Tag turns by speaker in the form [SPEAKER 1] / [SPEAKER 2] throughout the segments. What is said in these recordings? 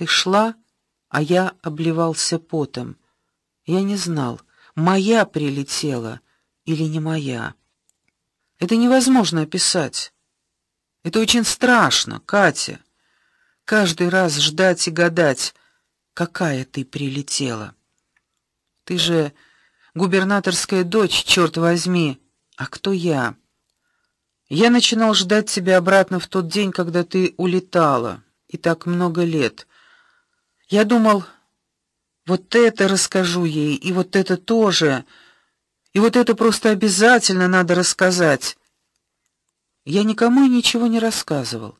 [SPEAKER 1] Ты шла, а я обливался потом. Я не знал, моя прилетела или не моя. Это невозможно описать. Это очень страшно, Катя. Каждый раз ждать и гадать, какая ты прилетела. Ты же губернаторская дочь, черт возьми. А кто я? Я начинал ждать тебя обратно в тот день, когда ты улетала, и так много лет. Я думал, вот это расскажу ей, и вот это тоже. И вот это просто обязательно надо рассказать. Я никому ничего не рассказывал.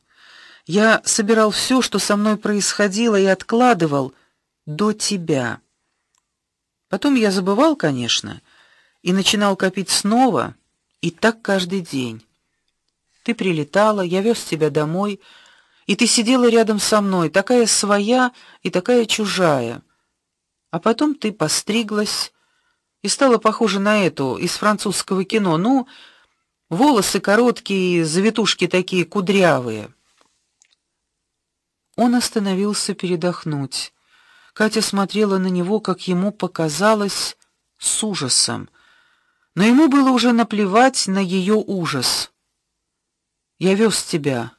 [SPEAKER 1] Я собирал все, что со мной происходило, и откладывал до тебя. Потом я забывал, конечно, и начинал копить снова, и так каждый день. Ты прилетала, я вез тебя домой, и ты сидела рядом со мной, такая своя и такая чужая. А потом ты постриглась и стала похожа на эту из французского кино. Ну, волосы короткие, завитушки такие кудрявые. Он остановился передохнуть. Катя смотрела на него, как ему показалось, с ужасом. Но ему было уже наплевать на ее ужас. Я вез тебя.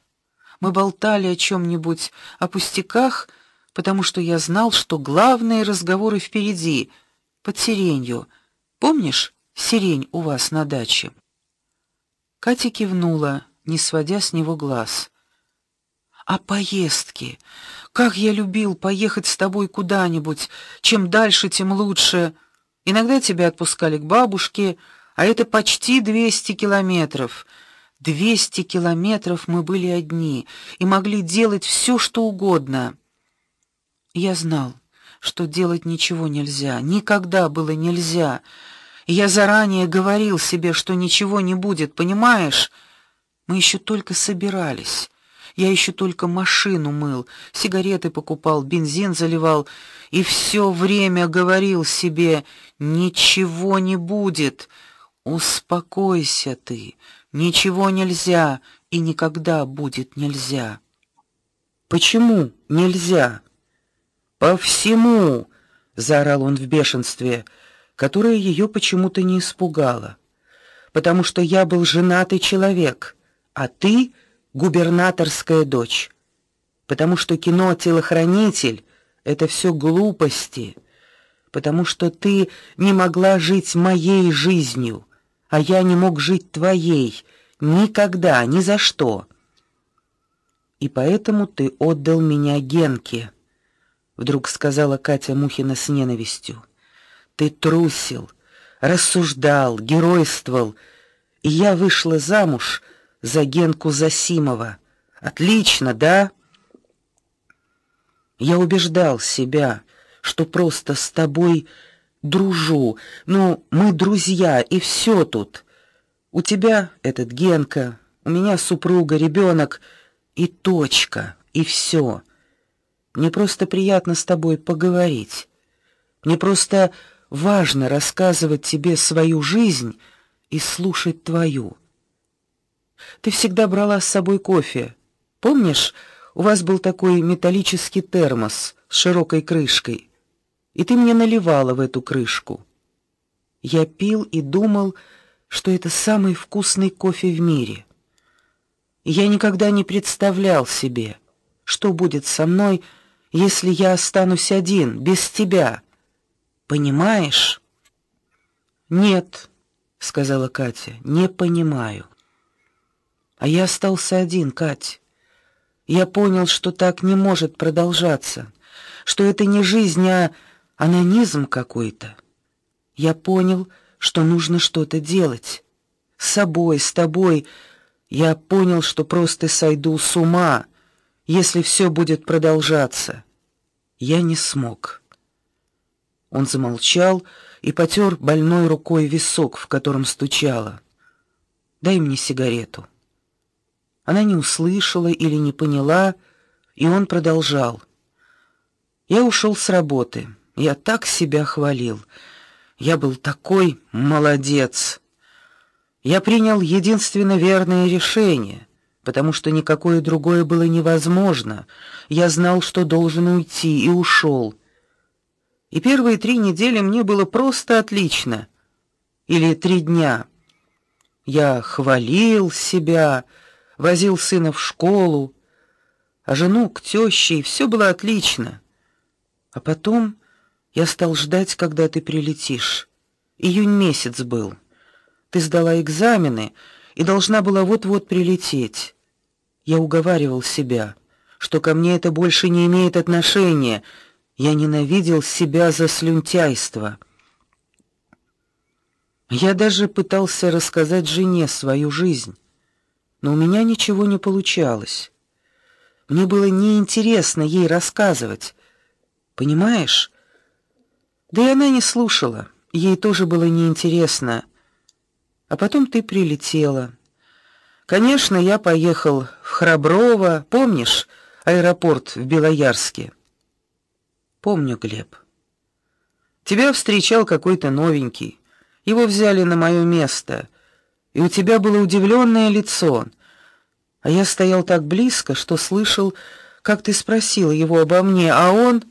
[SPEAKER 1] Мы болтали о чем нибудь о пустяках, потому что я знал, что главные разговоры впереди, под сиренью. Помнишь, сирень у вас на даче? Катя кивнула, не сводя с него глаз. А поездки? Как я любил поехать с тобой куда-нибудь. Чем дальше, тем лучше. Иногда тебя отпускали к бабушке, а это почти двести километров. Двести километров мы были одни и могли делать все, что угодно. Я знал, что делать ничего нельзя, никогда было нельзя. Я заранее говорил себе, что ничего не будет, понимаешь? Мы еще только собирались. Я еще только машину мыл, сигареты покупал, бензин заливал и все время говорил себе: ничего не будет. Успокойся ты. Ничего нельзя и никогда будет нельзя. Почему нельзя? По всему, заорал он в бешенстве, которое ее почему-то не испугало. Потому что я был женатый человек, а ты губернаторская дочь. Потому что кино Телохранитель это все глупости. Потому что ты не могла жить моей жизнью, а я не мог жить твоей никогда, ни за что. И поэтому ты отдал меня Генке, вдруг сказала Катя Мухина с ненавистью. Ты трусил, рассуждал, геройствовал, и я вышла замуж за Генку Засимова. Отлично, да? Я убеждал себя, что просто с тобой дружу. Ну, мы друзья, и все тут. У тебя этот Генка, у меня супруга, ребенок и точка, и все. Мне просто приятно с тобой поговорить. Мне просто важно рассказывать тебе свою жизнь и слушать твою. Ты всегда брала с собой кофе. Помнишь, у вас был такой металлический термос с широкой крышкой, и ты мне наливала в эту крышку. Я пил и думал, что это самый вкусный кофе в мире. я никогда не представлял себе, что будет со мной, если я останусь один без тебя. Понимаешь? Нет, сказала Катя. Не понимаю. А я остался один, Кать. Я понял, что так не может продолжаться, что это не жизнь, а анонизм какой-то. Я понял, что нужно что-то делать. С собой, с тобой. Я понял, что просто сойду с ума, если все будет продолжаться. Я не смог. Он замолчал и потер больной рукой висок, в котором стучало. Дай мне сигарету. Она не услышала или не поняла, и он продолжал: Я ушел с работы. Я так себя хвалил. Я был такой молодец. Я принял единственно верное решение. потому что никакое другое было невозможно. Я знал, что должен уйти, и ушел. И первые три недели мне было просто отлично. Или три дня. Я хвалил себя, возил сына в школу, а жену к тёще, и всё было отлично. А потом я стал ждать, когда ты прилетишь. Июнь месяц был. Ты сдала экзамены и должна была вот-вот прилететь. Я уговаривал себя, что ко мне это больше не имеет отношения. Я ненавидел себя за слюнтяйство. Я даже пытался рассказать жене свою жизнь, но у меня ничего не получалось. Мне было неинтересно ей рассказывать. Понимаешь? Да и она не слушала. Ей тоже было неинтересно. А потом ты прилетела. Конечно, я поехал в Храброво, помнишь, аэропорт в Белоярске. Помню, Глеб. Тебя встречал какой-то новенький. Его взяли на мое место, и у тебя было удивленное лицо. А я стоял так близко, что слышал, как ты спросила его обо мне, а он